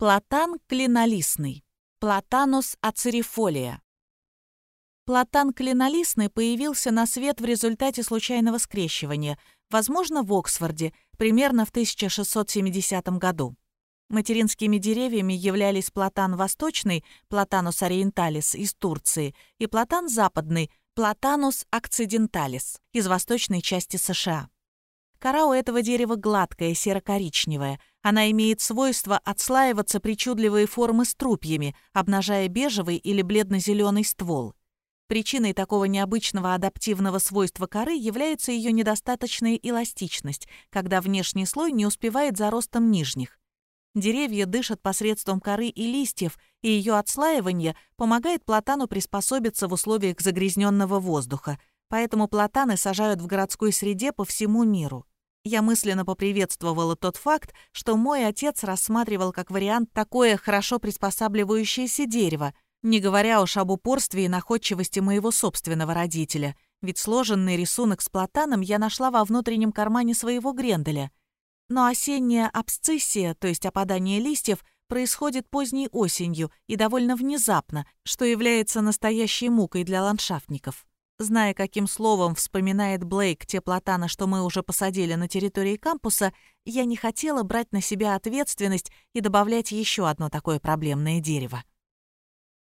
Платан клинолистный. Платанус ацерифолия. Платан клинолистный появился на свет в результате случайного скрещивания, возможно, в Оксфорде, примерно в 1670 году. Материнскими деревьями являлись платан восточный, платанус ориенталис из Турции, и платан западный, платанус акциденталис из восточной части США. Кора у этого дерева гладкая, серо-коричневая. Она имеет свойство отслаиваться причудливые формы струпьями, обнажая бежевый или бледно-зеленый ствол. Причиной такого необычного адаптивного свойства коры является ее недостаточная эластичность, когда внешний слой не успевает за ростом нижних. Деревья дышат посредством коры и листьев, и ее отслаивание помогает платану приспособиться в условиях загрязненного воздуха, поэтому платаны сажают в городской среде по всему миру. Я мысленно поприветствовала тот факт, что мой отец рассматривал как вариант такое хорошо приспосабливающееся дерево, не говоря уж об упорстве и находчивости моего собственного родителя, ведь сложенный рисунок с платаном я нашла во внутреннем кармане своего Гренделя. Но осенняя абсциссия, то есть опадание листьев, происходит поздней осенью и довольно внезапно, что является настоящей мукой для ландшафтников. Зная, каким словом вспоминает Блейк те платаны, что мы уже посадили на территории кампуса, я не хотела брать на себя ответственность и добавлять еще одно такое проблемное дерево.